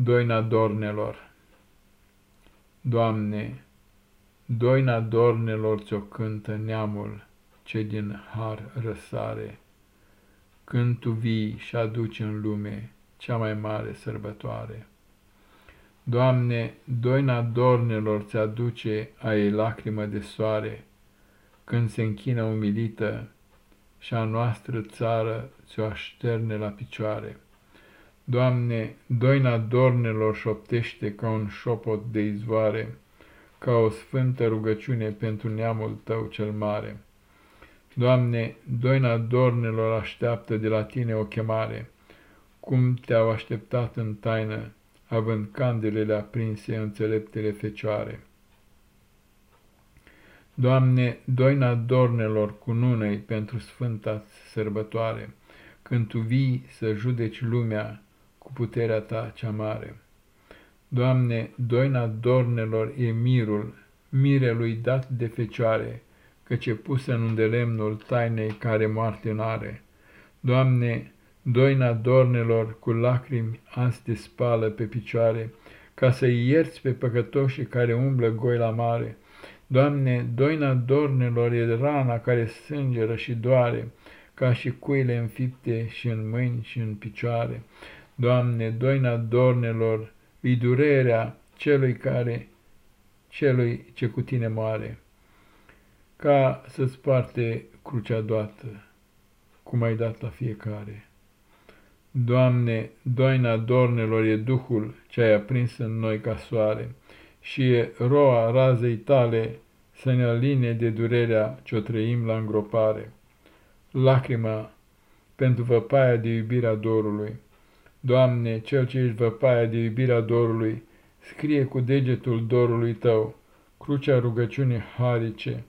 Doina dornelor Doamne, doina dornelor ți-o cântă neamul ce din har răsare, când tu vii și aduci în lume cea mai mare sărbătoare. Doamne, doina dornelor ți aduce a ei lacrimă de soare, când se închină umilită și a noastră țară ți-o așterne la picioare. Doamne, doina dornelor șoptește ca un șopot de izvoare, ca o sfântă rugăciune pentru neamul Tău cel mare. Doamne, doina dornelor așteaptă de la Tine o chemare, cum Te-au așteptat în taină, având candelele aprinse înțeleptele fecioare. Doamne, doina dornelor cu nunei pentru sfânta sărbătoare, când Tu vii să judeci lumea, cu puterea ta cea mare. Doamne, doina dornelor e mirul, mirelui dat de fecioare, căci e pusă în undelemnul tainei care moarte n-are. Doamne, doina dornelor cu lacrimi azi te spală pe picioare, ca să-i ierți pe păcătoșii care umblă goi la mare. Doamne, doina dornelor e rana care sângeră și doare, ca și cuile înfipte și în mâini și în picioare. Doamne, doina dornelor, îi durerea celui care, celui ce cu tine moare, ca să-ți parte crucea doată, cum ai dat la fiecare. Doamne, doina dornelor e Duhul ce ai aprins în noi ca soare și e roa razei tale să ne aline de durerea ce-o trăim la îngropare. Lacrima pentru văpaia de iubirea dorului, Doamne, Cel ce ești văpaia de iubirea dorului, scrie cu degetul dorului Tău, crucea rugăciunii harice,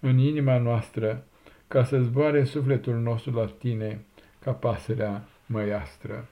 în inima noastră, ca să zboare sufletul nostru la Tine, ca pasărea măiastră.